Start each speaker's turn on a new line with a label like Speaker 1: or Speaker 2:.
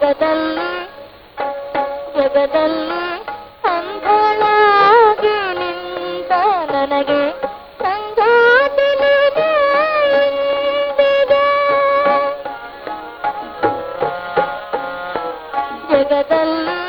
Speaker 1: జగదల్ ಜಗದಲ್ ಸಂಘಳಾಗಿ ನಿಂತ ನನಗೆ ಜಗದಲ್ಲ